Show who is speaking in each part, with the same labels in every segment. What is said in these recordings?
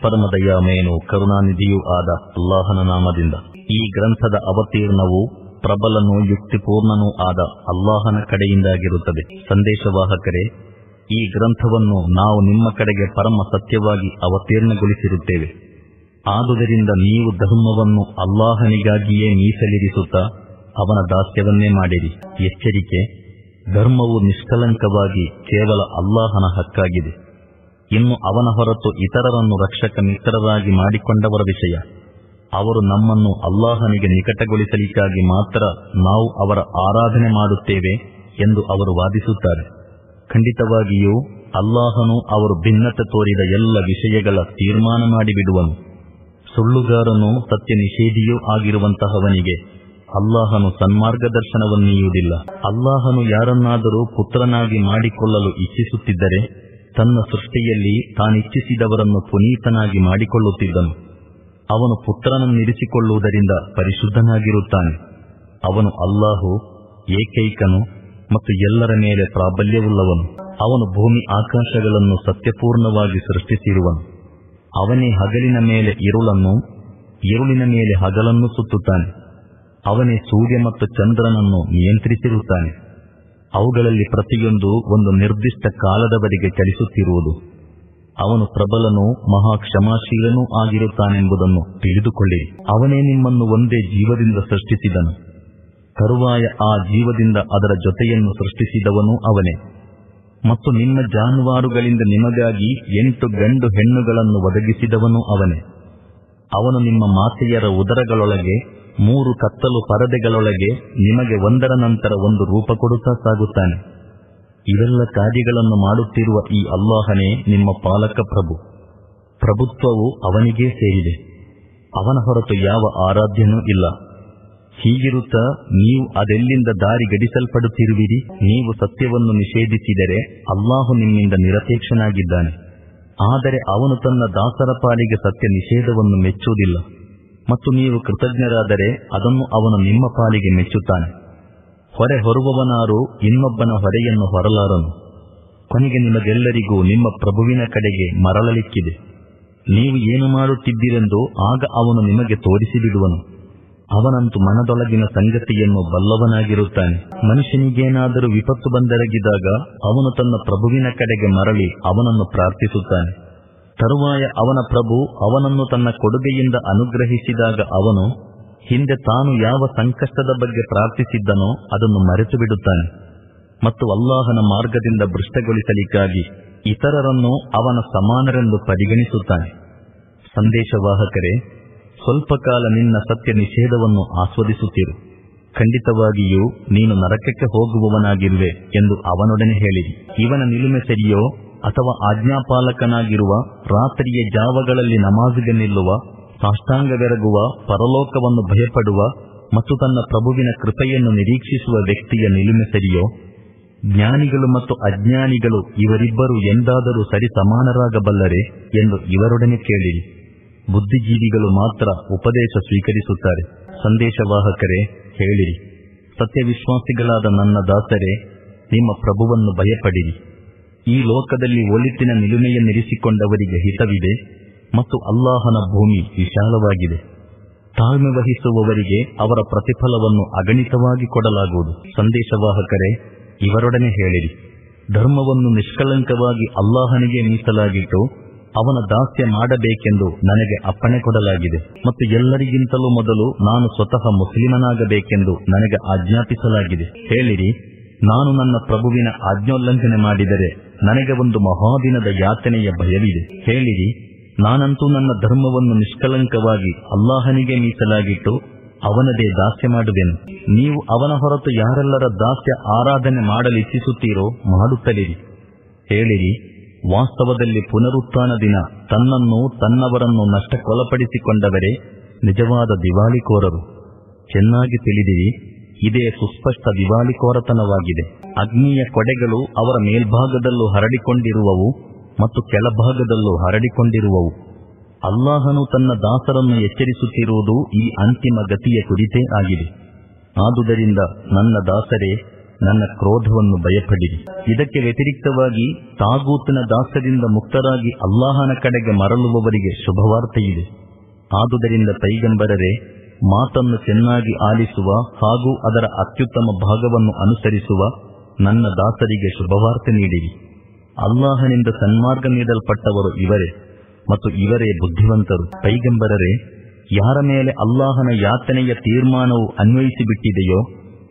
Speaker 1: ಪರಮದಯಾಮಯನು ಕರುಣಾನಿಧಿಯೂ ಆದ ಅಲ್ಲಾಹನ ನಾಮದಿಂದ ಈ ಗ್ರಂಥದ ಅವತೀರ್ಣವು ಪ್ರಬಲನೂ ಯುಕ್ತಿಪೂರ್ಣನೂ ಆದ ಅಲ್ಲಾಹನ ಕಡೆಯಿಂದಾಗಿರುತ್ತದೆ. ಸಂದೇಶವಾಹಕರೇ, ಈ ಗ್ರಂಥವನ್ನು ನಾವು ನಿಮ್ಮ ಕಡೆಗೆ ಪರಮ ಸತ್ಯವಾಗಿ ಅವತೀರ್ಣಗೊಳಿಸಿರುತ್ತೇವೆ. ಆದುದರಿಂದ ನೀವು ಧರ್ಮವನ್ನು ಅಲ್ಲಾಹನಿಗಾಗಿಯೇ ಮೀಸಲಿರಿಸುತ್ತಾ ಅವನ ದಾಸ್ಯವನ್ನೇ ಮಾಡಿರಿ. ಎಚ್ಚರಿಕೆ ಧರ್ಮವು ನಿಷ್ಕಲಂಕವಾಗಿ ಕೇವಲ ಅಲ್ಲಾಹನ ಹಕ್ಕಾಗಿದೆ. ಇನ್ನು ಅವನ ಹೊರತು ಇತರರನ್ನು ರಕ್ಷಕ ಮಿತ್ರರಾಗಿ ಮಾಡಿಕೊಂಡವರ ವಿಷಯ. ಅವರು ನಮ್ಮನ್ನು ಅಲ್ಲಾಹನಿಗೆ ನಿಕಟಗೊಳಿಸಲಿಕ್ಕಾಗಿ ಮಾತ್ರ ನಾವು ಅವರ ಆರಾಧನೆ ಮಾಡುತ್ತೇವೆ ಎಂದು ಅವರು ವಾದಿಸುತ್ತಾರೆ. ಖಂಡಿತವಾಗಿಯೂ ಅಲ್ಲಾಹನು ಅವರು ಭಿನ್ನತೆ ತೋರಿದ ಎಲ್ಲ ವಿಷಯಗಳ ತೀರ್ಮಾನ ಮಾಡಿಬಿಡುವನು. ಸುಳ್ಳುಗಾರನು ಸತ್ಯ ನಿಷೇಧಿಯೂ ಆಗಿರುವಂತಹವನಿಗೆ ಅಲ್ಲಾಹನು ಸನ್ಮಾರ್ಗದರ್ಶನವನ್ನೀಯುವುದಿಲ್ಲ ಅಲ್ಲಾಹನು ಯಾರನ್ನಾದರೂ ಪುತ್ರನಾಗಿ ಮಾಡಿಕೊಳ್ಳಲು ಇಚ್ಛಿಸುತ್ತಿದ್ದರೆ, ತನ್ನ ಸೃಷ್ಟಿಯಲ್ಲಿ ತಾನಿಚ್ಛಿಸಿದವರನ್ನು ಪುನೀತನಾಗಿ ಮಾಡಿಕೊಳ್ಳುತ್ತಿದ್ದನು. ಅವನು ಪುತ್ರನನ್ನಿರಿಸಿಕೊಳ್ಳುವುದರಿಂದ ಪರಿಶುದ್ಧನಾಗಿರುತ್ತಾನೆ. ಅವನು ಅಲ್ಲಾಹು, ಏಕೈಕನು ಮತ್ತು ಎಲ್ಲರ ಮೇಲೆ ಪ್ರಾಬಲ್ಯವುಳ್ಳವನು. ಅವನು ಭೂಮಿ ಆಕಾಶಗಳನ್ನು ಸತ್ಯಪೂರ್ಣವಾಗಿ ಸೃಷ್ಟಿಸಿರುವನು. ಅವನೇ ಹಗಲಿನ ಮೇಲೆ ಇರುಳನ್ನು ಇರುಳಿನ ಮೇಲೆ ಹಗಲನ್ನು ಸುತ್ತುತ್ತಾನೆ. ಅವನೇ ಸೂರ್ಯ ಮತ್ತು ಚಂದ್ರನನ್ನು ನಿಯಂತ್ರಿಸಿರುತ್ತಾನೆ. ಅವುಗಳಲ್ಲಿ ಪ್ರತಿಯೊಂದು ಒಂದು ನಿರ್ದಿಷ್ಟ ಕಾಲದವರೆಗೆ ಚಲಿಸುತ್ತಿರುವುದು. ಅವನು ಪ್ರಬಲನೂ ಮಹಾ ಕ್ಷಮಾಶೀಲನೂ ಆಗಿರುತ್ತಾನೆಂಬುದನ್ನು ತಿಳಿದುಕೊಳ್ಳಿ. ಅವನೇ ನಿಮ್ಮನ್ನು ಒಂದೇ ಜೀವದಿಂದ ಸೃಷ್ಟಿಸಿದನು. ತರುವಾಯ ಆ ಜೀವದಿಂದ ಅದರ ಜೊತೆಯನ್ನು ಸೃಷ್ಟಿಸಿದವನು ಅವನೇ. ಮತ್ತು ನಿಮ್ಮ ಜಾನುವಾರುಗಳಿಂದ ನಿಮಗಾಗಿ ಎಂಟು ಗಂಡು ಹೆಣ್ಣುಗಳನ್ನು ಒದಗಿಸಿದವನು ಅವನೇ. ಅವನು ನಿಮ್ಮ ಮಾತೆಯರ ಉದರಗಳೊಳಗೆ ಮೂರು ಕತ್ತಲು ಪರದೆಗಳೊಳಗೆ ನಿಮಗೆ ಒಂದರ ನಂತರ ಒಂದು ರೂಪ ಕೊಡುತ್ತಾ ಸಾಗುತ್ತಾನೆ. ಇವೆಲ್ಲ ಕಾರ್ಯಗಳನ್ನು ಮಾಡುತ್ತಿರುವ ಈ ಅಲ್ಲಾಹನೇ ನಿಮ್ಮ ಪಾಲಕ ಪ್ರಭು. ಪ್ರಭುತ್ವವು ಅವನಿಗೇ ಸೇರಿದೆ. ಅವನ ಹೊರತು ಯಾವ ಆರಾಧ್ಯನೂ ಇಲ್ಲ. ಹೀಗಿರುತ್ತಾ ನೀವು ಅದೆಲ್ಲಿಂದ ದಾರಿ ಗಡಿಸಲ್ಪಡುತ್ತಿರುವಿರಿ? ನೀವು ಸತ್ಯವನ್ನು ನಿಷೇಧಿಸಿದರೆ ಅಲ್ಲಾಹು ನಿಮ್ಮಿಂದ ನಿರಪೇಕ್ಷನಾಗಿದ್ದಾನೆ. ಆದರೆ ಅವನು ತನ್ನ ದಾಸರ ಪಾಲಿಗೆ ಸತ್ಯ ನಿಷೇಧವನ್ನು ಮೆಚ್ಚುವುದಿಲ್ಲ. ಮತ್ತು ನೀವು ಕೃತಜ್ಞರಾದರೆ ಅದನ್ನು ಅವನು ನಿಮ್ಮ ಪಾಲಿಗೆ ಮೆಚ್ಚುತ್ತಾನೆ. ಹೊರೆ ಹೊರುವವನಾರು ಇನ್ನೊಬ್ಬನ ಹೊರೆಯನ್ನು ಹೊರಲಾರನು. ಕೊನೆಗೆ ನಿಮಗೆಲ್ಲರಿಗೂ ನಿಮ್ಮ ಪ್ರಭುವಿನ ಕಡೆಗೆ ಮರಳಲಿಕ್ಕಿದೆ. ನೀವು ಏನು ಮಾಡುತ್ತಿದ್ದೀರೆಂದು ಆಗ ಅವನು ನಿಮಗೆ ತೋರಿಸಿಬಿಡುವನು. ಅವನಂತೂ ಮನದೊಳಗಿನ ಸಂಗತಿಯನ್ನು ಬಲ್ಲವನಾಗಿರುತ್ತಾನೆ. ಮನುಷ್ಯನಿಗೇನಾದರೂ ವಿಪತ್ತು ಬಂದರಗಿದಾಗ ಅವನು ತನ್ನ ಪ್ರಭುವಿನ ಕಡೆಗೆ ಮರಳಿ ಅವನನ್ನು ಪ್ರಾರ್ಥಿಸುತ್ತಾನೆ. ತರುವಾಯ ಅವನ ಪ್ರಭು ಅವನನ್ನು ತನ್ನ ಕೊಡುಗೆಯಿಂದ ಅನುಗ್ರಹಿಸಿದಾಗ ಅವನು, ಹಿಂದೆ ತಾನು ಯಾವ ಸಂಕಷ್ಟದ ಬಗ್ಗೆ ಪ್ರಾರ್ಥಿಸಿದ್ದನೋ ಅದನ್ನು ಮರೆತು ಬಿಡುತ್ತಾನೆ ಮತ್ತು ಅಲ್ಲಾಹನ ಮಾರ್ಗದಿಂದ ಭೃಷ್ಟಗೊಳಿಸಲಿಕ್ಕಾಗಿ ಇತರರನ್ನು ಅವನ ಸಮಾನರೆಂದು ಪರಿಗಣಿಸುತ್ತಾನೆ. ಸಂದೇಶವಾಹಕರೇ, ಸ್ವಲ್ಪ ಕಾಲ ನಿನ್ನ ಸತ್ಯ ನಿಷೇಧವನ್ನು ಆಸ್ವಾದಿಸುತ್ತಿರು. ಖಂಡಿತವಾಗಿಯೂ ನೀನು ನರಕಕ್ಕೆ ಹೋಗುವವನಾಗಿರುವೆ ಎಂದು ಅವನೊಡನೆ ಹೇಳಿರಿ ಇವನ ನಿಲುಮೆ ಸರಿಯೋ? ಅಥವಾ ಆಜ್ಞಾಪಾಲಕನಾಗಿರುವ ರಾತ್ರಿಯ ಜಾವಗಳಲ್ಲಿ ನಮಾಜಿಗೆ ನಿಲ್ಲುವ ಸಾಷ್ಟಾಂಗವೆರಗುವ ಪರಲೋಕವನ್ನು ಭಯಪಡುವ ಮತ್ತು ತನ್ನ ಪ್ರಭುವಿನ ಕೃಪೆಯನ್ನು ನಿರೀಕ್ಷಿಸುವ ವ್ಯಕ್ತಿಯ ನಿಲುಮೆ ಸರಿಯೋ? ಜ್ಞಾನಿಗಳು ಮತ್ತು ಅಜ್ಞಾನಿಗಳು ಇವರಿಬ್ಬರು ಎಂದಾದರೂ ಸರಿ ಸಮಾನರಾಗಬಲ್ಲರೆ ಎಂದು ಇವರೊಡನೆ ಕೇಳಿರಿ. ಬುದ್ಧಿಜೀವಿಗಳು ಮಾತ್ರ ಉಪದೇಶ ಸ್ವೀಕರಿಸುತ್ತಾರೆ. ಸಂದೇಶವಾಹಕರೇ, ಹೇಳಿರಿ. ಸತ್ಯವಿಶ್ವಾಸಿಗಳಾದ ನನ್ನ ದಾಸರೇ, ನಿಮ್ಮ ಪ್ರಭುವನ್ನು ಭಯಪಡಿರಿ. ಈ ಲೋಕದಲ್ಲಿ ಒಳಿತಿನ ನಿಲುಮೆಯನ್ನಿರಿಸಿಕೊಂಡವರಿಗೆ ಹಿತವಿದೆ ಮತ್ತು ಅಲ್ಲಾಹನ ಭೂಮಿ ವಿಶಾಲವಾಗಿದೆ. ತಾಳ್ಮೆ ವಹಿಸುವವರಿಗೆ ಅವರ ಪ್ರತಿಫಲವನ್ನು ಅಗಣಿತವಾಗಿ ಕೊಡಲಾಗುವುದು. ಸಂದೇಶವಾಹಕರೇ, ಇವರೊಡನೆ ಹೇಳಿರಿ. ಧರ್ಮವನ್ನು ನಿಷ್ಕಳಂಕವಾಗಿ ಅಲ್ಲಾಹನಿಗೆ ಮೀಸಲಾಗಿಟ್ಟು ಅವನ ದಾಸ್ಯ ಮಾಡಬೇಕೆಂದು ನನಗೆ ಅಪ್ಪಣೆ ಕೊಡಲಾಗಿದೆ. ಮತ್ತು ಎಲ್ಲರಿಗಿಂತಲೂ ಮೊದಲು ನಾನು ಸ್ವತಃ ಮುಸ್ಲಿಮನಾಗಬೇಕೆಂದು ನನಗೆ ಆಜ್ಞಾಪಿಸಲಾಗಿದೆ. ಹೇಳಿರಿ, ನಾನು ನನ್ನ ಪ್ರಭುವಿನ ಆಜ್ಞೋಲ್ಲಂಘನೆ ಮಾಡಿದರೆ ನನಗೆ ಒಂದು ಮಹಾದಿನದ ಯಾತನೆಯ ಭಯವಿದೆ. ಹೇಳಿರಿ, ನಾನಂತೂ ನನ್ನ ಧರ್ಮವನ್ನು ನಿಷ್ಕಲಂಕವಾಗಿ ಅಲ್ಲಾಹನಿಗೆ ಮೀಸಲಾಗಿಟ್ಟು ಅವನದೇ ದಾಸ್ಯ ಮಾಡುವೆನು. ನೀವು ಅವನ ಹೊರತು ಯಾರೆಲ್ಲರ ದಾಸ್ಯ ಆರಾಧನೆ ಮಾಡಲಿಚ್ಛಿಸುತ್ತೀರೋ ಮಾಡುತ್ತಲಿರಿ. ಹೇಳಿರಿ, ವಾಸ್ತವದಲ್ಲಿ ಪುನರುತ್ಥಾನ ದಿನ ತನ್ನನ್ನು ತನ್ನವರನ್ನು ನಷ್ಟಕ್ಕೊಳಪಡಿಸಿಕೊಂಡವರೇ ನಿಜವಾದ ದಿವಾಳಿಕೋರರು. ಚೆನ್ನಾಗಿ ತಿಳಿದಿರಿ ಇದೇ ಸುಸ್ಪಷ್ಟ ದಿವಾಳಿಕೋರತನವಾಗಿದೆ ಅಗ್ನಿಯ ಕೊಡೆಗಳು ಅವರ ಮೇಲ್ಭಾಗದಲ್ಲೂ ಹರಡಿಕೊಂಡಿರುವವು ಮತ್ತು ಕೆಳಭಾಗದಲ್ಲೂ ಹರಡಿಕೊಂಡಿರುವವು. ಅಲ್ಲಾಹನು ತನ್ನ ದಾಸರನ್ನು ಎಚ್ಚರಿಸುತ್ತಿರುವುದು ಈ ಅಂತಿಮ ಗತಿಯ ಕುರಿತೇ ಆಗಿದೆ. ಆದುದರಿಂದ ನನ್ನ ದಾಸರೇ, ನನ್ನ ಕ್ರೋಧವನ್ನು ಭಯಪಡಿರಿ. ಇದಕ್ಕೆ ವ್ಯತಿರಿಕ್ತವಾಗಿ ತಾಗೂತನ ದಾಸರಿಂದ ಮುಕ್ತರಾಗಿ ಅಲ್ಲಾಹನ ಕಡೆಗೆ ಮರಳುವವರಿಗೆ ಶುಭವಾರ್ತೆಯಿದೆ. ಆದುದರಿಂದ ಪೈಗಂಬರರೆ ಮಾತನ್ನು ಚೆನ್ನಾಗಿ ಆಲಿಸುವ ಹಾಗೂ ಅದರ ಅತ್ಯುತ್ತಮ ಭಾಗವನ್ನು ಅನುಸರಿಸುವ ನನ್ನ ದಾಸರಿಗೆ ಶುಭವಾರ್ತೆ ನೀಡಿರಿ. ಅಲ್ಲಾಹನಿಂದ ಸನ್ಮಾರ್ಗ ನೀಡಲ್ಪಟ್ಟವರು ಇವರೇ ಮತ್ತು ಇವರೇ ಬುದ್ಧಿವಂತರು. ಪೈಗಂಬರರೇ, ಯಾರ ಮೇಲೆ ಅಲ್ಲಾಹನ ಯಾತನೆಯ ತೀರ್ಮಾನವು ಅನ್ವಯಿಸಿಬಿಟ್ಟಿದೆಯೋ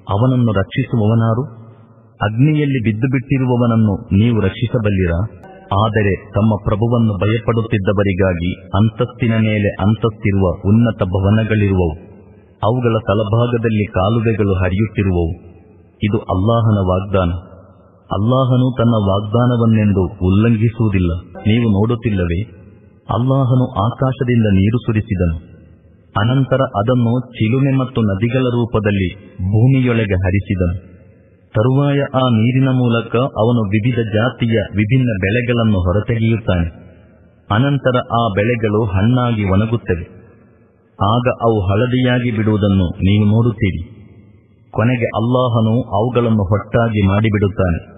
Speaker 1: ಅವನನ್ನು ರಕ್ಷಿಸುವವನಾರು. ಅಗ್ನಿಯಲ್ಲಿ ಬಿದ್ದು ಬಿಟ್ಟಿರುವವನನ್ನು ನೀವು ರಕ್ಷಿಸಬಲ್ಲಿರಾ? ಆದರೆ ತಮ್ಮ ಪ್ರಭುವನ್ನು ಭಯಪಡುತ್ತಿದ್ದವರಿಗಾಗಿ ಅಂತಸ್ತಿನ ಮೇಲೆ ಅಂತಸ್ತಿರುವ ಉನ್ನತ ಭವನಗಳಿರುವವು. ಅವುಗಳ ತಲಭಾಗದಲ್ಲಿ ಕಾಲುವೆಗಳು ಹರಿಯುತ್ತಿರುವವು. ಇದು ಅಲ್ಲಾಹನ ವಾಗ್ದಾನ. ಅಲ್ಲಾಹನು ತನ್ನ ವಾಗ್ದಾನವನ್ನೆಂದು ಉಲ್ಲಂಘಿಸುವುದಿಲ್ಲ. ನೀವು ನೋಡುತ್ತಿಲ್ಲವೇ? ಅಲ್ಲಾಹನು ಆಕಾಶದಿಂದ ನೀರು ಸುರಿಸಿದನು. ಅನಂತರ ಅದನ್ನು ಚಿಲುಮೆ ಮತ್ತು ನದಿಗಳ ರೂಪದಲ್ಲಿ ಭೂಮಿಯೊಳಗೆ ಹರಿಸಿದನು. ತರುವಾಯ ಆ ನೀರಿನ ಮೂಲಕ ಅವನು ವಿವಿಧ ಜಾತಿಯ ವಿಭಿನ್ನ ಬೆಳೆಗಳನ್ನು ಹೊರತೆಗೆಯುತ್ತಾನೆ. ಅನಂತರ ಆ ಬೆಳೆಗಳು ಹಣ್ಣಾಗಿ ಒಣಗುತ್ತವೆ. ಆಗ ಅವು ಹಳದಿಯಾಗಿ ಬಿಡುವುದನ್ನು ನೀವು ನೋಡುತ್ತೀರಿ. ಕೊನೆಗೆ ಅಲ್ಲಾಹನು ಅವುಗಳನ್ನು ಹೊಟ್ಟಾಗಿ ಮಾಡಿಬಿಡುತ್ತಾನೆ.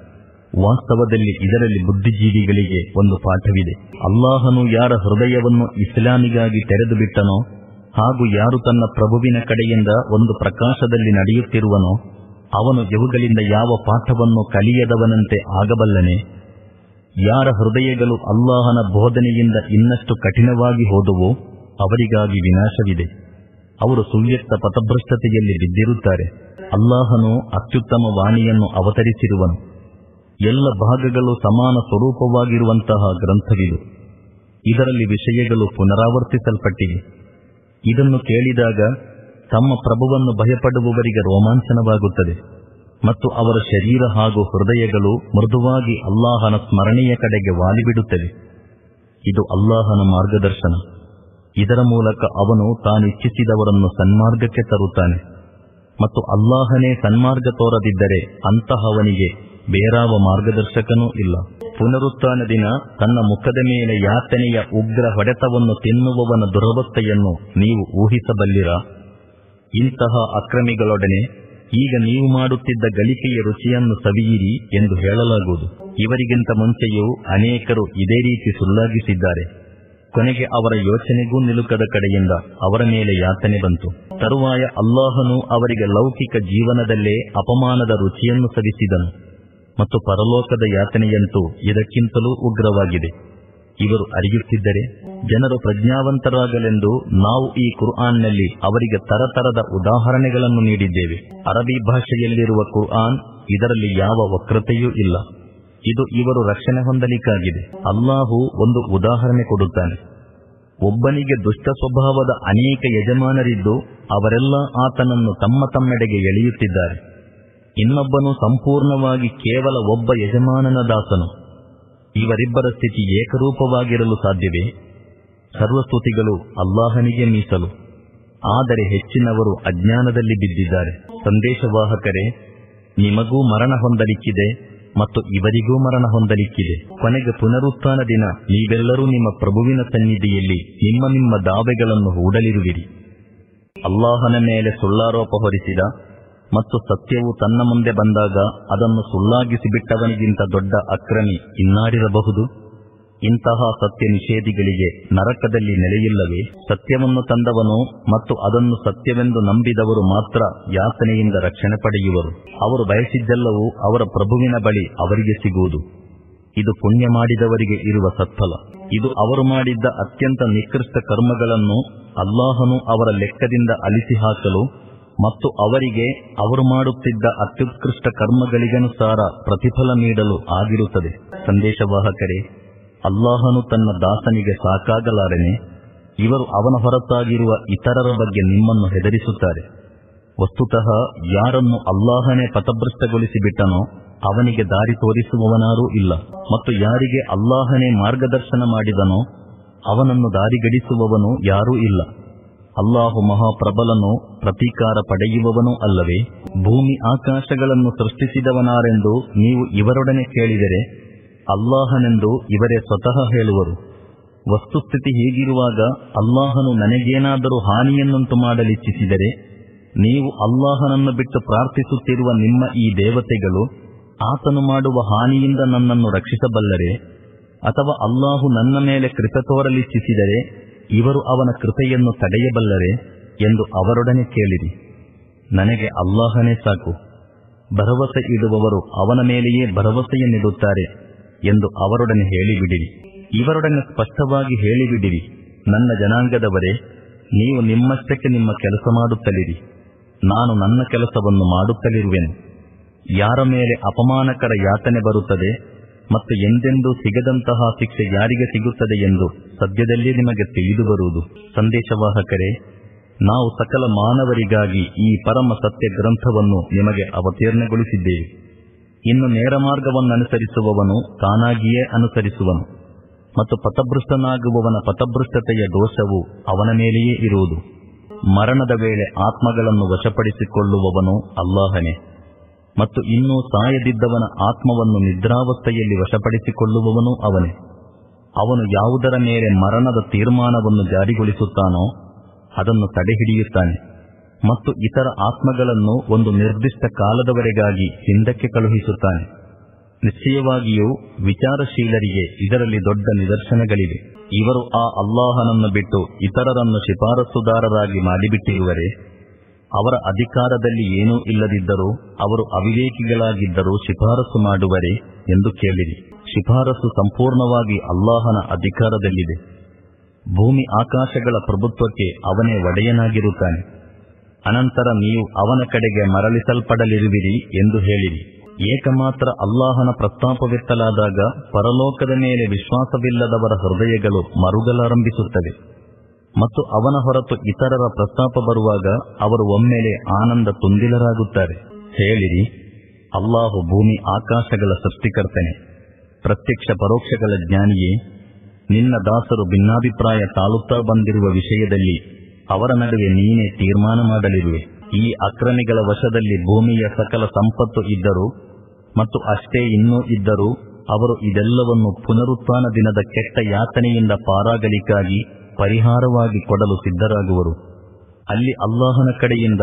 Speaker 1: ವಾಸ್ತವದಲ್ಲಿ ಇದರಲ್ಲಿ ಬುದ್ಧಿಜೀವಿಗಳಿಗೆ ಒಂದು ಪಾಠವಿದೆ. ಅಲ್ಲಾಹನು ಯಾರ ಹೃದಯವನ್ನು ಇಸ್ಲಾಮಿಗಾಗಿ ತೆರೆದು ಬಿಟ್ಟನೋ ಹಾಗೂ ಯಾರು ತನ್ನ ಪ್ರಭುವಿನ ಕಡೆಯಿಂದ ಒಂದು ಪ್ರಕಾಶದಲ್ಲಿ ನಡೆಯುತ್ತಿರುವನೋ ಅವನು ಇವುಗಳಿಂದ ಯಾವ ಪಾಠವನ್ನು ಕಲಿಯದವನಂತೆ ಆಗಬಲ್ಲನೆ? ಯಾರ ಹೃದಯಗಳು ಅಲ್ಲಾಹನ ಬೋಧನೆಯಿಂದ ಇನ್ನಷ್ಟು ಕಠಿಣವಾಗಿ ಹೋದುವೋ ಅವರಿಗಾಗಿ ವಿನಾಶವಿದೆ. ಅವರು ಸುವ್ಯಕ್ತ ಪಥಭ್ರಷ್ಟತೆಯಲ್ಲಿ ಬಿದ್ದಿರುತ್ತಾರೆ. ಅಲ್ಲಾಹನು ಅತ್ಯುತ್ತಮ ವಾಣಿಯನ್ನು ಅವತರಿಸಿರುವನು. ಎಲ್ಲ ಭಾಗಗಳು ಸಮಾನ ಸ್ವರೂಪವಾಗಿರುವಂತಹ ಗ್ರಂಥವಿದು. ಇದರಲ್ಲಿ ವಿಷಯಗಳು ಪುನರಾವರ್ತಿಸಲ್ಪಟ್ಟಿವೆ. ಇದನ್ನು ಕೇಳಿದಾಗ ತಮ್ಮ ಪ್ರಭುವನ್ನು ಭಯಪಡುವವರಿಗೆ ರೋಮಾಂಚನವಾಗುತ್ತದೆ ಮತ್ತು ಅವರ ಶರೀರ ಹಾಗೂ ಹೃದಯಗಳು ಮೃದುವಾಗಿ ಅಲ್ಲಾಹನ ಸ್ಮರಣೆಯ ಕಡೆಗೆ ವಾಲಿಬಿಡುತ್ತವೆ. ಇದು ಅಲ್ಲಾಹನ ಮಾರ್ಗದರ್ಶನ. ಇದರ ಮೂಲಕ ಅವನು ತಾನಿಚ್ಛಿಸಿದವರನ್ನು ಸನ್ಮಾರ್ಗಕ್ಕೆ ತರುತ್ತಾನೆ ಮತ್ತು ಅಲ್ಲಾಹನೇ ಸನ್ಮಾರ್ಗ ತೋರದಿದ್ದರೆ ಅಂತಹವನಿಗೆ ಬೇರಾವ ಮಾರ್ಗದರ್ಶಕನೂ ಇಲ್ಲ. ಪುನರುತ್ಥಾನ ದಿನ ತನ್ನ ಮುಖದ ಮೇಲೆ ಯಾತನೆಯ ಉಗ್ರ ಹೊಡೆತವನ್ನು ತಿನ್ನುವವನ ದುರವಸ್ಥೆಯನ್ನು ನೀವು ಊಹಿಸಬಲ್ಲಿರಾ? ಇಂತಹ ಅಕ್ರಮಿಗಳೊಡನೆ ಈಗ ನೀವು ಮಾಡುತ್ತಿದ್ದ ಗಳಿಕೆಯ ರುಚಿಯನ್ನು ಸವಿಯಿರಿ ಎಂದು ಹೇಳಲಾಗುವುದು. ಇವರಿಗಿಂತ ಮುಂಚೆಯೂ ಅನೇಕರು ಇದೇ ರೀತಿ ಸುಲ್ಲಾಗಿಸಿದ್ದಾರೆ ಕೊನೆಗೆ ಅವರ ಯೋಚನೆಗೂ ನಿಲುಕದ ಕಡೆಯಿಂದ ಅವರ ಮೇಲೆ ಯಾತನೆ ಬಂತು. ತರುವಾಯ ಅಲ್ಲಾಹನು ಅವರಿಗೆ ಲೌಕಿಕ ಜೀವನದಲ್ಲೇ ಅಪಮಾನದ ರುಚಿಯನ್ನು ಸವಿಸಿದನು. ಮತ್ತು ಪರಲೋಕದ ಯಾತನೆಯಂತೂ ಇದಕ್ಕಿಂತಲೂ ಉಗ್ರವಾಗಿದೆ. ಇವರು ಅರಿಯುತ್ತಿದ್ದರೆ ಜನರು ಪ್ರಜ್ಞಾವಂತರಾಗಲೆಂದು ನಾವು ಈ ಕುರ್ಆನ್ನಲ್ಲಿ ಅವರಿಗೆ ತರತರದ ಉದಾಹರಣೆಗಳನ್ನು ನೀಡಿದ್ದೇವೆ. ಅರಬಿ ಭಾಷೆಯಲ್ಲಿರುವ ಕುರ್ಆನ್ ಇದರಲ್ಲಿ ಯಾವ ವಕ್ರತೆಯೂ ಇಲ್ಲ. ಇದು ಇವರು ರಕ್ಷಣೆ ಹೊಂದಲಿಕ್ಕಾಗಿದೆ. ಅಲ್ಲಾಹು ಒಂದು ಉದಾಹರಣೆ ಕೊಡುತ್ತಾನೆ. ಒಬ್ಬನಿಗೆ ದುಷ್ಟ ಸ್ವಭಾವದ ಅನೇಕ ಯಜಮಾನರಿದ್ದು ಅವರೆಲ್ಲ ಆತನನ್ನು ತಮ್ಮ ತಮ್ಮೆಡೆಗೆ ಎಳೆಯುತ್ತಿದ್ದಾರೆ. ಇನ್ನೊಬ್ಬನು ಸಂಪೂರ್ಣವಾಗಿ ಕೇವಲ ಒಬ್ಬ ಯಜಮಾನನ ದಾಸನು. ಇವರಿಬ್ಬರ ಸ್ಥಿತಿ ಏಕರೂಪವಾಗಿರಲು ಸಾಧ್ಯವೇ? ಸರ್ವಸ್ತುತಿಗಳು ಅಲ್ಲಾಹನಿಗೆ ಮೀಸಲು. ಆದರೆ ಹೆಚ್ಚಿನವರು ಅಜ್ಞಾನದಲ್ಲಿ ಬಿದ್ದಿದ್ದಾರೆ. ಸಂದೇಶವಾಹಕರೇ, ನಿಮಗೂ ಮರಣ ಹೊಂದಲಿಕ್ಕಿದೆ ಮತ್ತು ಇವರಿಗೂ ಮರಣ ಹೊಂದಲಿಕ್ಕಿದೆ. ಕೊನೆಗೆ ಪುನರುತ್ಥಾನ ದಿನ. ನೀವೆಲ್ಲರೂ ನಿಮ್ಮ ಪ್ರಭುವಿನ ಸನ್ನಿಧಿಯಲ್ಲಿ ನಿಮ್ಮ ನಿಮ್ಮ ದಾವೆಗಳನ್ನು ಹೂಡಲಿರುವಿರಿ. ಅಲ್ಲಾಹನ ಮೇಲೆ ಸುಳ್ಳಾರೋಪ ಹೊರಿಸಿದ ಮತ್ತು ಸತ್ಯವು ತನ್ನ ಮುಂದೆ ಬಂದಾಗ ಅದನ್ನು ಸುಳ್ಳಾಗಿಸಿ ಬಿಟ್ಟವನಿಗಿಂತ ದೊಡ್ಡ ಅಕ್ರಮಿ ಇನ್ನಾಡಿರಬಹುದು? ಇಂತಹ ಸತ್ಯ ನಿಷೇಧಿಗಳಿಗೆ ನರಕದಲ್ಲಿ ನೆಲೆಯಿಲ್ಲವೇ? ಸತ್ಯವನ್ನು ತಂದವನು ಮತ್ತು ಅದನ್ನು ಸತ್ಯವೆಂದು ನಂಬಿದವರು ಮಾತ್ರ ಯಾತನೆಯಿಂದ ರಕ್ಷಣೆ ಪಡೆಯುವರು. ಅವರು ಬಯಸಿದ್ದೆಲ್ಲವೂ ಅವರ ಪ್ರಭುವಿನ ಬಳಿ ಅವರಿಗೆ ಸಿಗುವುದು. ಇದು ಪುಣ್ಯ ಮಾಡಿದವರಿಗೆ ಇರುವ ಸತ್ಫಲ. ಇದು ಅವರು ಮಾಡಿದ್ದ ಅತ್ಯಂತ ನಿಕೃಷ್ಟ ಕರ್ಮಗಳನ್ನು ಅಲ್ಲಾಹನು ಅವರ ಲೆಕ್ಕದಿಂದ ಅಲಿಸಿ ಹಾಕಲು ಮತ್ತು ಅವರಿಗೆ ಅವರು ಮಾಡುತ್ತಿದ್ದ ಅತ್ಯುತ್ಕೃಷ್ಟ ಕರ್ಮಗಳಿಗನುಸಾರ ಪ್ರತಿಫಲ ನೀಡಲು ಆಗಿರುತ್ತದೆ. ಸಂದೇಶವಾಹಕರೇ, ಅಲ್ಲಾಹನು ತನ್ನ ದಾಸನಿಗೆ ಸಾಕಾಗಲಾರನೆ, ಇವರು ಅವನ ಹೊರತಾಗಿರುವ ಇತರರ ಬಗ್ಗೆ ನಿಮ್ಮನ್ನು ಹೆದರಿಸುತ್ತಾರೆ. ವಸ್ತುತಃ ಯಾರನ್ನು ಅಲ್ಲಾಹನೇ ಪಥಭ್ರಷ್ಟಗೊಳಿಸಿಬಿಟ್ಟನೋ ಅವನಿಗೆ ದಾರಿ ತೋರಿಸುವವನಾರೂ ಇಲ್ಲ. ಮತ್ತು ಯಾರಿಗೆ ಅಲ್ಲಾಹನೇ ಮಾರ್ಗದರ್ಶನ ಮಾಡಿದನೋ ಅವನನ್ನು ದಾರಿಗಡಿಸುವವನು ಯಾರೂ ಇಲ್ಲ. ಅಲ್ಲಾಹು ಮಹಾಪ್ರಬಲನು, ಪ್ರತೀಕಾರ ಪಡೆಯುವವನು ಅಲ್ಲವೇ? ಭೂಮಿ ಆಕಾಶಗಳನ್ನು ಸೃಷ್ಟಿಸಿದವನಾರೆಂದು ನೀವು ಇವರೊಡನೆ ಕೇಳಿದರೆ ಅಲ್ಲಾಹನೆಂದು ಇವರೇ ಸ್ವತಃ ಹೇಳುವರು. ವಸ್ತುಸ್ಥಿತಿ ಹೀಗಿರುವಾಗ ಅಲ್ಲಾಹನು ನನಗೇನಾದರೂ ಹಾನಿಯನ್ನುಂಟು ಮಾಡಲಿಚ್ಛಿಸಿದರೆ ನೀವು ಅಲ್ಲಾಹನನ್ನು ಬಿಟ್ಟು ಪ್ರಾರ್ಥಿಸುತ್ತಿರುವ ನಿಮ್ಮ ಈ ದೇವತೆಗಳು ಆತನು ಮಾಡುವ ಹಾನಿಯಿಂದ ನನ್ನನ್ನು ರಕ್ಷಿಸಬಲ್ಲರೆ ಅಥವಾ ಅಲ್ಲಾಹು ನನ್ನ ಮೇಲೆ ಕೃತ ತೋರಲಿಚ್ಛಿಸಿದರೆ ಇವರು ಅವನ ಕೃಪೆಯನ್ನು ತಡೆಯಬಲ್ಲರೆ ಎಂದು ಅವರೊಡನೆ ಕೇಳಿರಿ. ನನಗೆ ಅಲ್ಲಾಹನೇ ಸಾಕು. ಭರವಸೆ ಇಡುವವರು ಅವನ ಮೇಲೆಯೇ ಭರವಸೆಯನ್ನಿಡುತ್ತಾರೆ ಎಂದು ಅವರೊಡನೆ ಹೇಳಿಬಿಡಿರಿ. ಇವರೊಡನೆ ಸ್ಪಷ್ಟವಾಗಿ ಹೇಳಿಬಿಡಿರಿ. ನನ್ನ ಜನಾಂಗದವರೇ, ನೀವು ನಿಮ್ಮಷ್ಟಕ್ಕೆ ನಿಮ್ಮ ಕೆಲಸ ಮಾಡುತ್ತಲಿರಿ. ನಾನು ನನ್ನ ಕೆಲಸವನ್ನು ಮಾಡುತ್ತಲಿರುವೆನು. ಯಾರ ಮೇಲೆ ಅಪಮಾನಕರ ಯಾತನೆ ಬರುತ್ತದೆ ಮತ್ತು ಎಂದೆಂದೂ ಸಿಗದಂತಹ ಶಿಕ್ಷೆ ಯಾರಿಗೆ ಸಿಗುತ್ತದೆ ಎಂದು ಸದ್ಯದಲ್ಲೇ ನಿಮಗೆ ತಿಳಿದು ಬರುವುದು. ಸಂದೇಶವಾಹಕರೇ, ನಾವು ಸಕಲ ಮಾನವರಿಗಾಗಿ ಈ ಪರಮ ಸತ್ಯ ಗ್ರಂಥವನ್ನು ನಿಮಗೆ ಅವತೀರ್ಣಗೊಳಿಸಿದ್ದೇವೆ. ಇನ್ನು ನೇರ ಮಾರ್ಗವನ್ನನುಸರಿಸುವವನು ತಾನಾಗಿಯೇ ಅನುಸರಿಸುವನು. ಮತ್ತು ಪಥಭೃಷ್ಟನಾಗುವವನ ಪಥಭೃಷ್ಟತೆಯ ದೋಷವು ಅವನ ಮೇಲೆಯೇ ಇರುವುದು. ಮರಣದ ವೇಳೆ ಆತ್ಮಗಳನ್ನು ವಶಪಡಿಸಿಕೊಳ್ಳುವವನು ಅಲ್ಲಾಹನೇ. ಮತ್ತು ಇನ್ನೂ ಸಾಯದಿದ್ದವನ ಆತ್ಮವನ್ನು ನಿದ್ರಾವಸ್ಥೆಯಲ್ಲಿ ವಶಪಡಿಸಿಕೊಳ್ಳುವವನು ಅವನೇ. ಅವನು ಯಾವುದರ ಮೇಲೆ ಮರಣದ ತೀರ್ಮಾನವನ್ನು ಜಾರಿಗೊಳಿಸುತ್ತಾನೋ ಅದನ್ನು ತಡೆಹಿಡಿಯುತ್ತಾನೆ ಮತ್ತು ಇತರ ಆತ್ಮಗಳನ್ನು ಒಂದು ನಿರ್ದಿಷ್ಟ ಕಾಲದವರೆಗಾಗಿ ಹಿಂದಕ್ಕೆ ಕಳುಹಿಸುತ್ತಾನೆ. ನಿಶ್ಚಯವಾಗಿಯೂ ವಿಚಾರಶೀಲರಿಗೆ ಇದರಲ್ಲಿ ದೊಡ್ಡ ನಿದರ್ಶನಗಳಿವೆ. ಇವರು ಆ ಅಲ್ಲಾಹನನ್ನು ಬಿಟ್ಟು ಇತರರನ್ನು ಶಿಫಾರಸುದಾರರಾಗಿ ಮಾಡಿಬಿಟ್ಟಿರುವರೆ ಅವರ ಅಧಿಕಾರದಲ್ಲಿ ಏನೂ ಇಲ್ಲದಿದ್ದರೂ ಅವರು ಅವಿವೇಕಿಗಳಾಗಿದ್ದರೂ ಶಿಫಾರಸು ಮಾಡುವರೆ ಎಂದು ಕೇಳಿರಿ. ಶಿಫಾರಸು ಸಂಪೂರ್ಣವಾಗಿ ಅಲ್ಲಾಹನ ಅಧಿಕಾರದಲ್ಲಿದೆ. ಭೂಮಿ ಆಕಾಶಗಳ ಪ್ರಭುತ್ವಕ್ಕೆ ಅವನೇ ಒಡೆಯನಾಗಿರುತ್ತಾನೆ. ಅನಂತರ ನೀವು ಅವನ ಕಡೆಗೆ ಮರಳಿಸಲ್ಪಡಲಿರುವಿರಿ ಎಂದು ಹೇಳಿರಿ. ಏಕಮಾತ್ರ ಅಲ್ಲಾಹನ ಪ್ರಸ್ತಾಪವೆತ್ತಲಾದಾಗ ಪರಲೋಕದ ಮೇಲೆ ವಿಶ್ವಾಸವಿಲ್ಲದವರ ಹೃದಯಗಳು ಮರುಗಲಾರಂಭಿಸುತ್ತವೆ. ಮತ್ತು ಅವನ ಹೊರತು ಇತರರ ಪ್ರಸ್ತಾಪ ಬರುವಾಗ ಅವರು ಒಮ್ಮೆಲೆ ಆನಂದ ತುಂದಿಲರಾಗುತ್ತಾರೆ ಹೇಳಿರಿ, ಅಲ್ಲಾಹು ಭೂಮಿ ಆಕಾಶಗಳ ಸೃಷ್ಟಿಕರ್ತನೆ, ಪ್ರತ್ಯಕ್ಷ ಪರೋಕ್ಷಗಳ ಜ್ಞಾನಿಯೇ, ನಿನ್ನ ದಾಸರು ಭಿನ್ನಾಭಿಪ್ರಾಯ ತಾಳುತ್ತಾ ಬಂದಿರುವ ವಿಷಯದಲ್ಲಿ ಅವರ ನಡುವೆ ನೀನೇ ತೀರ್ಮಾನ ಮಾಡಲಿರುವೆ. ಈ ಅಕ್ರಮಿಗಳ ವಶದಲ್ಲಿ ಭೂಮಿಯ ಸಕಲ ಸಂಪತ್ತು ಇದ್ದರೂ ಮತ್ತು ಅಷ್ಟೇ ಇನ್ನೂ ಇದ್ದರೂ ಅವರು ಇದೆಲ್ಲವನ್ನು ಪುನರುತ್ಥಾನ ದಿನದ ಕೆಟ್ಟ ಯಾತನೆಯಿಂದ ಪಾರಾಗಲಿಕ್ಕಾಗಿ ಪರಿಹಾರವಾಗಿ ಕೊಡಲು ಸಿದ್ಧರಾಗುವರು. ಅಲ್ಲಿ ಅಲ್ಲಾಹನ ಕಡೆಯಿಂದ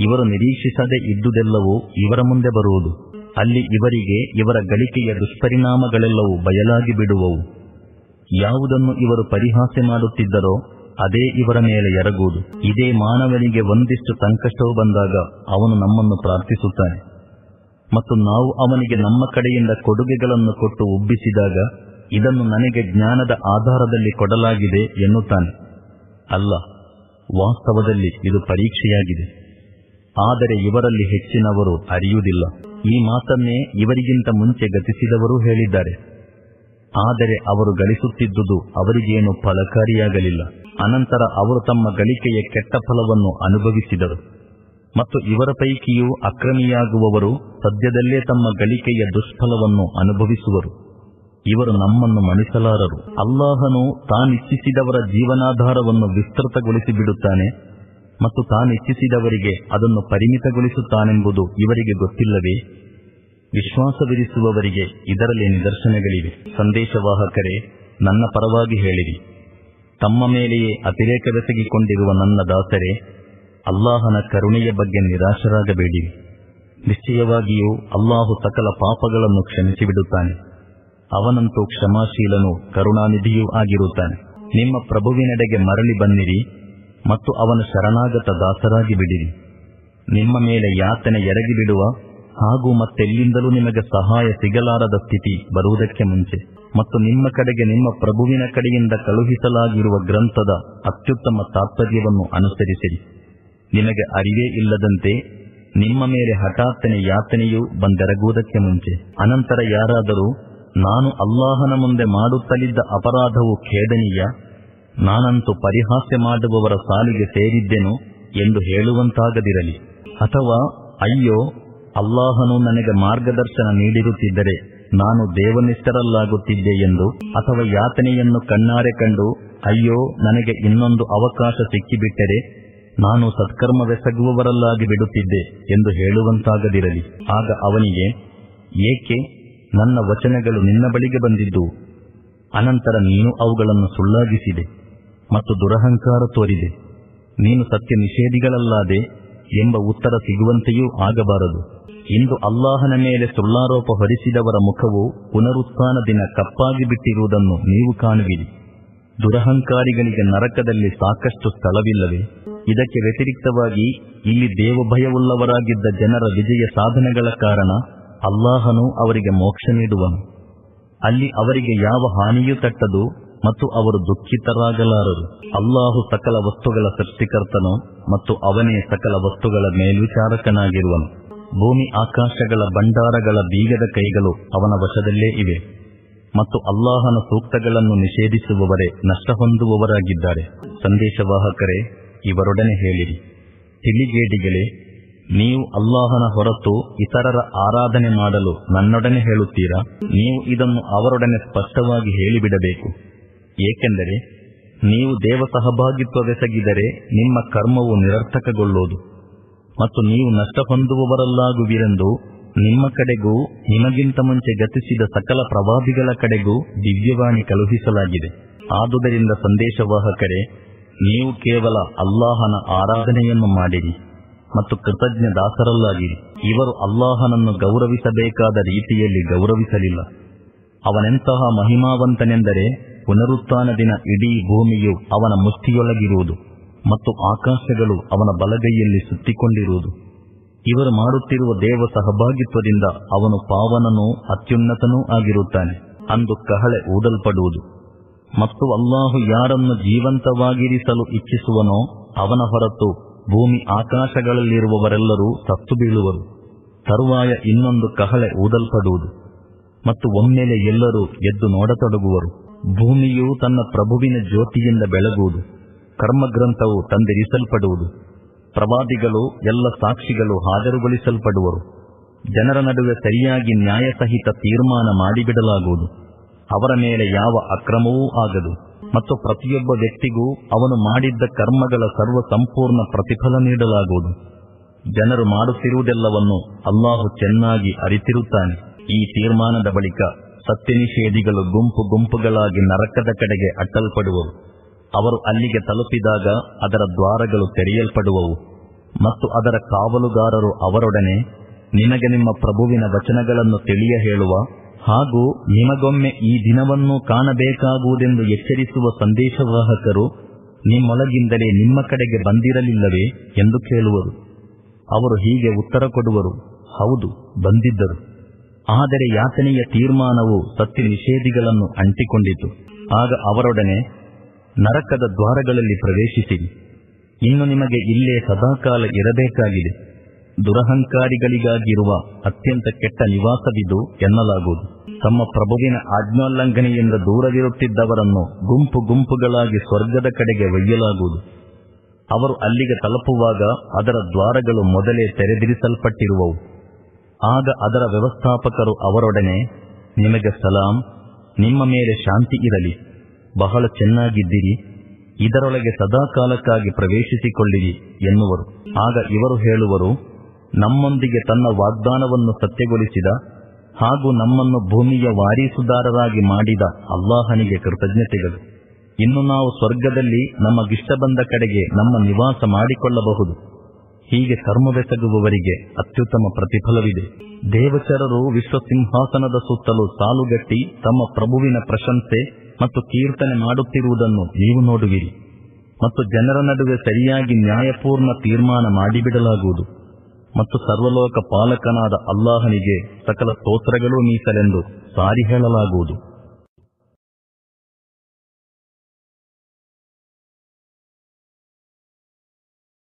Speaker 1: ಇವರು ನಿರೀಕ್ಷಿಸದೆ ಇದ್ದುದೆಲ್ಲವೂ ಇವರ ಮುಂದೆ ಬರುವುದು. ಅಲ್ಲಿ ಇವರಿಗೆ ಇವರ ಗಳಿಕೆಯ ದುಷ್ಪರಿಣಾಮಗಳೆಲ್ಲವೂ ಬಯಲಾಗಿ ಬಿಡುವವು. ಯಾವುದನ್ನು ಇವರು ಪರಿಹಾಸೆ ಮಾಡುತ್ತಿದ್ದರೋ ಅದೇ ಇವರ ಮೇಲೆ ಎರಗುವುದು. ಇದೇ ಮಾನವನಿಗೆ ಒಂದಿಷ್ಟು ಸಂಕಷ್ಟವು ಬಂದಾಗ ಅವನು ನಮ್ಮನ್ನು ಪ್ರಾರ್ಥಿಸುತ್ತಾನೆ. ಮತ್ತು ನಾವು ಅವನಿಗೆ ನಮ್ಮ ಕಡೆಯಿಂದ ಕೊಡುಗೆಗಳನ್ನು ಕೊಟ್ಟು ಉಬ್ಬಿಸಿದಾಗ ಇದನ್ನು ನನಗೆ ಜ್ಞಾನದ ಆಧಾರದಲ್ಲಿ ಕೊಡಲಾಗಿದೆ ಎನ್ನುತ್ತಾನೆ. ಅಲ್ಲ, ವಾಸ್ತವದಲ್ಲಿ ಇದು ಪರೀಕ್ಷೆಯಾಗಿದೆ. ಆದರೆ ಇವರಲ್ಲಿ ಹೆಚ್ಚಿನವರು ಅರಿಯುವುದಿಲ್ಲ. ಈ ಮಾತನ್ನೇ ಇವರಿಗಿಂತ ಮುಂಚೆ ಗತಿಸಿದವರು ಹೇಳಿದ್ದಾರೆ. ಆದರೆ ಅವರು ಗಳಿಸುತ್ತಿದ್ದುದು ಅವರಿಗೇನು ಫಲಕಾರಿಯಾಗಲಿಲ್ಲ. ಅನಂತರ ಅವರು ತಮ್ಮ ಗಳಿಕೆಯ ಕೆಟ್ಟ ಫಲವನ್ನು ಅನುಭವಿಸಿದರು. ಮತ್ತು ಇವರ ಪೈಕಿಯೂ ಅಕ್ರಮಿಯಾಗುವವರು ಸದ್ಯದಲ್ಲೇ ತಮ್ಮ ಗಳಿಕೆಯ ದುಷ್ಫಲವನ್ನು ಅನುಭವಿಸುವರು. ಇವರು ನಮ್ಮನ್ನು ಮಣಿಸಲಾರರು. ಅಲ್ಲಾಹನು ತಾನಿಚ್ಛಿಸಿದವರ ಜೀವನಾಧಾರವನ್ನು ವಿಸ್ತೃತಗೊಳಿಸಿ ಬಿಡುತ್ತಾನೆ ಮತ್ತು ತಾನಿಚ್ಛಿಸಿದವರಿಗೆ ಅದನ್ನು ಪರಿಮಿತಗೊಳಿಸುತ್ತಾನೆಂಬುದು ಇವರಿಗೆ ಗೊತ್ತಿಲ್ಲವೇ? ವಿಶ್ವಾಸವಿರಿಸುವವರಿಗೆ ಇದರಲ್ಲಿ ನಿದರ್ಶನಗಳಿವೆ. ಸಂದೇಶವಾಹಕರೇ, ನನ್ನ ಪರವಾಗಿ ಹೇಳಿರಿ. ತಮ್ಮ ಮೇಲೆಯೇ ಅತಿರೇಕವೆಸಗಿಕೊಂಡಿರುವ ನನ್ನ ದಾಸರೇ, ಅಲ್ಲಾಹನ ಕರುಣೆಯ ಬಗ್ಗೆ ನಿರಾಶರಾಗಬೇಡಿರಿ. ನಿಶ್ಚಯವಾಗಿಯೂ ಅಲ್ಲಾಹು ಸಕಲ ಪಾಪಗಳನ್ನು ಕ್ಷಮಿಸಿಬಿಡುತ್ತಾನೆ. ಅವನಂತೂ ಕ್ಷಮಾಶೀಲನು ಕರುಣಾನಿಧಿಯೂ ಆಗಿರುತ್ತಾನೆ. ನಿಮ್ಮ ಪ್ರಭುವಿನೆಡೆಗೆ ಮರಳಿ ಬನ್ನಿರಿ ಮತ್ತು ಅವನ ಶರಣಾಗತ ದಾಸರಾಗಿ ಬಿಡಿರಿ. ನಿಮ್ಮ ಮೇಲೆ ಯಾತನೆ ಎರಗಿ ಬಿಡುವ ಹಾಗೂ ಮತ್ತೆಲ್ಲಿಂದಲೂ ನಿಮಗೆ ಸಹಾಯ ಸಿಗಲಾರದ ಸ್ಥಿತಿ ಬರುವುದಕ್ಕೆ ಮುಂಚೆ ಮತ್ತು ನಿಮ್ಮ ಕಡೆಗೆ ನಿಮ್ಮ ಪ್ರಭುವಿನ ಕಡೆಯಿಂದ ಕಳುಹಿಸಲಾಗಿರುವ ಗ್ರಂಥದ ಅತ್ಯುತ್ತಮ ತಾತ್ಪರ್ಯವನ್ನು ಅನುಸರಿಸಿರಿ. ನಿಮಗೆ ಅರಿವೇ ಇಲ್ಲದಂತೆ ನಿಮ್ಮ ಮೇಲೆ ಹಠಾತ್ತನೆ ಯಾತನೆಯು ಬಂದೆರಗುವುದಕ್ಕೆ ಮುಂಚೆ ಅನಂತರ ಯಾರಾದರೂ ನಾನು ಅಲ್ಲಾಹನ ಮುಂದೆ ಮಾಡುತ್ತಲಿದ್ದ ಅಪರಾಧವು ಖೇದನೀಯ ನಾನಂತೂ ಪರಿಹಾಸ್ಯ ಮಾಡುವವರ ಸಾಲಿಗೆ ಸೇರಿದ್ದೆನು ಎಂದು ಹೇಳುವಂತಾಗದಿರಲಿ. ಅಥವಾ, ಅಯ್ಯೋ, ಅಲ್ಲಾಹನು ನನಗೆ ಮಾರ್ಗದರ್ಶನ ನೀಡಿರುತ್ತಿದ್ದರೆ ನಾನು ದೇವನಿಷ್ಠರಲ್ಲಾಗುತ್ತಿದ್ದೆ ಎಂದು? ಅಥವಾ ಯಾತನೆಯನ್ನು ಕಣ್ಣಾರೆ ಕಂಡು, ಅಯ್ಯೋ, ನನಗೆ ಇನ್ನೊಂದು ಅವಕಾಶ ಸಿಕ್ಕಿಬಿಟ್ಟರೆ ನಾನು ಸತ್ಕರ್ಮವೆಸಗುವವರಲ್ಲಾಗಿ ಬಿಡುತ್ತಿದ್ದೆ ಎಂದು ಹೇಳುವಂತಾಗದಿರಲಿ. ಆಗ ಅವನಿಗೆ, ಏಕೆ? ನನ್ನ ವಚನಗಳು ನಿನ್ನ ಬಳಿಗೆ ಬಂದಿದ್ದು, ಅನಂತರ ನೀನು ಅವುಗಳನ್ನು ಸುಳ್ಳಾಗಿಸಿದೆ ಮತ್ತು ದುರಹಂಕಾರ ತೋರಿದೆ. ನೀನು ಸತ್ಯ ನಿಷೇಧಿಗಳಲ್ಲಾದೆ ಎಂಬ ಉತ್ತರ ಸಿಗುವಂತೆಯೂ ಆಗಬಾರದು. ಇಂದು ಅಲ್ಲಾಹನ ಮೇಲೆ ಸುಳ್ಳಾರೋಪ ಹೊರಿಸಿದವರ ಮುಖವು ಪುನರುತ್ಥಾನ ದಿನ ಕಪ್ಪಾಗಿ ಬಿಟ್ಟಿರುವುದನ್ನು ನೀವು ಕಾಣುವಿರಿ. ದುರಹಂಕಾರಿಗಳಿಗೆ ನರಕದಲ್ಲಿ ಸಾಕಷ್ಟು ಸ್ಥಳವಿಲ್ಲವೇ? ಇದಕ್ಕೆ ವ್ಯತಿರಿಕ್ತವಾಗಿ ಇಲ್ಲಿ ದೇವಭಯವುಳ್ಳವರಾಗಿದ್ದ ಜನರ ವಿಜಯ ಸಾಧನೆಗಳ ಕಾರಣ ಅಲ್ಲಾಹನು ಅವರಿಗೆ ಮೋಕ್ಷ ನೀಡುವನು. ಅಲ್ಲಿ ಅವರಿಗೆ ಯಾವ ಹಾನಿಯೂ ತಟ್ಟದು ಮತ್ತು ಅವರು ದುಃಖಿತರಾಗಲಾರರು. ಅಲ್ಲಾಹು ಸಕಲ ವಸ್ತುಗಳ ಸೃಷ್ಟಿಕರ್ತನು ಮತ್ತು ಅವನೇ ಸಕಲ ವಸ್ತುಗಳ ಮೇಲ್ವಿಚಾರಕನಾಗಿರುವನು. ಭೂಮಿ ಆಕಾಶಗಳ ಭಂಡಾರಗಳ ಬೀಗದ ಕೈಗಳು ಅವನ ವಶದಲ್ಲೇ ಇವೆ. ಮತ್ತು ಅಲ್ಲಾಹನ ಸೂಕ್ತಗಳನ್ನು ನಿಷೇಧಿಸುವವರೇ ನಷ್ಟ ಹೊಂದುವವರಾಗಿದ್ದಾರೆ ಸಂದೇಶವಾಹಕರೇ, ಇವರೊಡನೆ ಹೇಳಿರಿ. ತಿಳಿಗೇಡಿಗಳೇ ನೀವು ಅಲ್ಲಾಹನ ಹೊರತು ಇತರರ ಆರಾಧನೆ ಮಾಡಲು ನನ್ನೊಡನೆ ಹೇಳುತ್ತೀರಾ? ನೀವು ಇದನ್ನು ಅವರೊಡನೆ ಸ್ಪಷ್ಟವಾಗಿ ಹೇಳಿಬಿಡಬೇಕು. ಏಕೆಂದರೆ, ನೀವು ದೇವ ಸಹಭಾಗಿತ್ವವೆಸಗಿದರೆ ನಿಮ್ಮ ಕರ್ಮವು ನಿರರ್ಥಕಗೊಳ್ಳುವುದು. ಮತ್ತು ನೀವು ನಷ್ಟ ಹೊಂದುವವರಲ್ಲಾಗುವಿರೆಂದು ನಿಮ್ಮ ಕಡೆಗೂ ನಿಮಗಿಂತ ಮುಂಚೆ ಗತಿಸಿದ ಸಕಲ ಪ್ರವಾದಿಗಳ ಕಡೆಗೂ ದಿವ್ಯವಾಣಿ ಕಳುಹಿಸಲಾಗಿದೆ. ಆದುದರಿಂದ ಸಂದೇಶವಾಹಕರೇ, ನೀವು ಕೇವಲ ಅಲ್ಲಾಹನ ಆರಾಧನೆಯನ್ನು ಮಾಡಿರಿ. ಮತ್ತು ಕೃತಜ್ಞ ದಾಸರಲ್ಲಾಗಿರಿ ಇವರು ಅಲ್ಲಾಹನನ್ನು ಗೌರವಿಸಬೇಕಾದ ರೀತಿಯಲ್ಲಿ ಗೌರವಿಸಲಿಲ್ಲ. ಅವನೆಂತಹ ಮಹಿಮಾವಂತನೆಂದರೆ ಪುನರುತ್ಥಾನ ದಿನ ಇಡೀ ಭೂಮಿಯು ಅವನ ಮುಷ್ಟಿಯೊಳಗಿರುವುದು ಮತ್ತು ಆಕಾಶಗಳು ಅವನ ಬಲಗೈಯಲ್ಲಿ ಸುತ್ತಿಕೊಂಡಿರುವುದು. ಇವರು ಮಾಡುತ್ತಿರುವ ದೇವ ಸಹಭಾಗಿತ್ವದಿಂದ ಅವನು ಪಾವನನೂ ಅತ್ಯುನ್ನತನೂ ಆಗಿರುತ್ತಾನೆ. ಅಂದು ಕಹಳೆ ಊದಲ್ಪಡುವುದು. ಮತ್ತು ಅಲ್ಲಾಹು ಯಾರನ್ನು ಜೀವಂತವಾಗಿರಿಸಲು ಇಚ್ಛಿಸುವನೋ ಅವನ ಹೊರತು ಭೂಮಿ ಆಕಾಶಗಳಲ್ಲಿರುವವರೆಲ್ಲರೂ ಸತ್ತು ಬೀಳುವರು. ತರುವಾಯ ಇನ್ನೊಂದು ಕಹಳೆ ಊದಲ್ಪಡುವುದು. ಮತ್ತು ಒಮ್ಮೆಲೆ ಎಲ್ಲರೂ ಎದ್ದು ನೋಡತೊಡಗುವರು. ಭೂಮಿಯು ತನ್ನ ಪ್ರಭುವಿನ ಜ್ಯೋತಿಯಿಂದ ಬೆಳಗುವುದು. ಕರ್ಮಗ್ರಂಥವು ತಂದಿರಿಸಲ್ಪಡುವುದು. ಪ್ರವಾದಿಗಳು ಎಲ್ಲ ಸಾಕ್ಷಿಗಳು ಹಾಜರುಗೊಳಿಸಲ್ಪಡುವರು. ಜನರ ನಡುವೆ ಸರಿಯಾಗಿ ನ್ಯಾಯಸಹಿತ ತೀರ್ಮಾನ ಮಾಡಿಬಿಡಲಾಗುವುದು. ಅವರ ಮೇಲೆ ಯಾವ ಅಕ್ರಮವೂ ಆಗದು. ಮತ್ತು ಪ್ರತಿಯೊಬ್ಬ ವ್ಯಕ್ತಿಗೂ ಅವನು ಮಾಡಿದ್ದ ಕರ್ಮಗಳ ಸರ್ವ ಸಂಪೂರ್ಣ ಪ್ರತಿಫಲ ನೀಡಲಾಗುವುದು. ಜನರು ಮಾಡುತ್ತಿರುವುದೆಲ್ಲವನ್ನು ಅಲ್ಲಾಹು ಚೆನ್ನಾಗಿ ಅರಿತಿರುತ್ತಾನೆ. ಈ ತೀರ್ಮಾನದ ಬಳಿಕ ಸತ್ಯ ನಿಷೇಧಿಗಳು ಗುಂಪು ಗುಂಪುಗಳಾಗಿ ನರಕದ ಕಡೆಗೆ ಅಟ್ಟಲ್ಪಡುವವು. ಅವರು ಅಲ್ಲಿಗೆ ತಲುಪಿದಾಗ ಅದರ ದ್ವಾರಗಳು ತೆರೆಯಲ್ಪಡುವವು. ಮತ್ತು ಅದರ ಕಾವಲುಗಾರರು ಅವರೊಡನೆ ನಿಮಗೆ ನಿಮ್ಮ ಪ್ರಭುವಿನ ವಚನಗಳನ್ನು ತಿಳಿಯ ಹೇಳುವ ಹಾಗೂ ನಿಮಗೊಮ್ಮೆ ಈ ದಿನವನ್ನು ಕಾಣಬೇಕಾಗುವುದೆಂದು ಎಚ್ಚರಿಸುವ ಸಂದೇಶವಾಹಕರು ನಿಮ್ಮೊಳಗಿಂದಲೇ ನಿಮ್ಮ ಕಡೆಗೆ ಬಂದಿರಲಿಲ್ಲವೇ ಎಂದು ಕೇಳುವರು. ಅವರು ಹೀಗೆ ಉತ್ತರ ಕೊಡುವರು, ಹೌದು, ಬಂದಿದ್ದರು. ಆದರೆ ಯಾತನೆಯ ತೀರ್ಮಾನವು ಸತ್ಯ ನಿಷೇಧಿಗಳನ್ನು ಅಂಟಿಕೊಂಡಿತು. ಆಗ ಅವರೊಡನೆ, ನರಕದ ದ್ವಾರಗಳಲ್ಲಿ ಪ್ರವೇಶಿಸಿ ಇನ್ನು ನಿಮಗೆ ಇಲ್ಲೇ ಸದಾಕಾಲ ಇರಬೇಕಾಗಿದೆ. ದುರಹಂಕಾರಿಗಳಿಗಾಗಿರುವ ಅತ್ಯಂತ ಕೆಟ್ಟ ನಿವಾಸವಿದು ಎನ್ನಲಾಗುವುದು. ತಮ್ಮ ಪ್ರಭುವಿನ ಆಜ್ಞೋಲ್ಲಂಘನೆಯಿಂದ ದೂರವಿರುತ್ತಿದ್ದವರನ್ನು ಗುಂಪು ಗುಂಪುಗಳಾಗಿ ಸ್ವರ್ಗದ ಕಡೆಗೆ ಒಯ್ಯಲಾಗುವುದು. ಅವರು ಅಲ್ಲಿಗೆ ತಲುಪುವಾಗ ಅದರ ದ್ವಾರಗಳು ಮೊದಲೇ ತೆರೆದಿರಿಸಲ್ಪಟ್ಟಿರುವವು. ಆಗ ಅದರ ವ್ಯವಸ್ಥಾಪಕರು ಅವರೊಡನೆ, ನಿಮಗೆ ಸಲಾಂ, ನಿಮ್ಮ ಮೇಲೆ ಶಾಂತಿ ಇರಲಿ, ಬಹಳ ಚೆನ್ನಾಗಿದ್ದೀರಿ, ಇದರೊಳಗೆ ಸದಾಕಾಲಕ್ಕಾಗಿ ಪ್ರವೇಶಿಸಿಕೊಳ್ಳಿರಿ ಎನ್ನುವರು. ಆಗ ಇವರು ಹೇಳುವರು ನಮ್ಮೊಂದಿಗೆ ತನ್ನ ವಾಗ್ದಾನವನ್ನು ಸತ್ಯಗೊಳಿಸಿದ ಹಾಗೂ ನಮ್ಮನ್ನು ಭೂಮಿಯ ವಾರೀಸುದಾರರಾಗಿ ಮಾಡಿದ ಅಲ್ಲಾಹನಿಗೆ ಕೃತಜ್ಞತೆಗಳು. ಇನ್ನು ನಾವು ಸ್ವರ್ಗದಲ್ಲಿ ನಮಗಿಷ್ಟ ಬಂದ ಕಡೆಗೆ ನಮ್ಮ ನಿವಾಸ ಮಾಡಿಕೊಳ್ಳಬಹುದು. ಹೀಗೆ ಕರ್ಮವೆಸಗುವವರಿಗೆ ಅತ್ಯುತ್ತಮ ಪ್ರತಿಫಲವಿದೆ. ದೇವಚರರು ವಿಶ್ವಸಿಂಹಾಸನದ ಸುತ್ತಲೂ ಸಾಲುಗಟ್ಟಿ ತಮ್ಮ ಪ್ರಭುವಿನ ಪ್ರಶಂಸೆ ಮತ್ತು ಕೀರ್ತನೆ ಮಾಡುತ್ತಿರುವುದನ್ನು ನೀವು ನೋಡುವಿರಿ. ಮತ್ತು ಜನರ ನಡುವೆ ಸರಿಯಾಗಿ ನ್ಯಾಯಪೂರ್ಣ ತೀರ್ಮಾನ ಮಾಡಿಬಿಡಲಾಗುವುದು. ಮತ್ತು ಸರ್ವಲೋಕ ಪಾಲಕನಾದ ಅಲ್ಲಾಹನಿಗೆ ಸಕಲ ಸ್ತೋತ್ರಗಳೂ ಮೀಸಲೆಂದು ಸಾರಿ ಹೇಳಲಾಗುವುದು.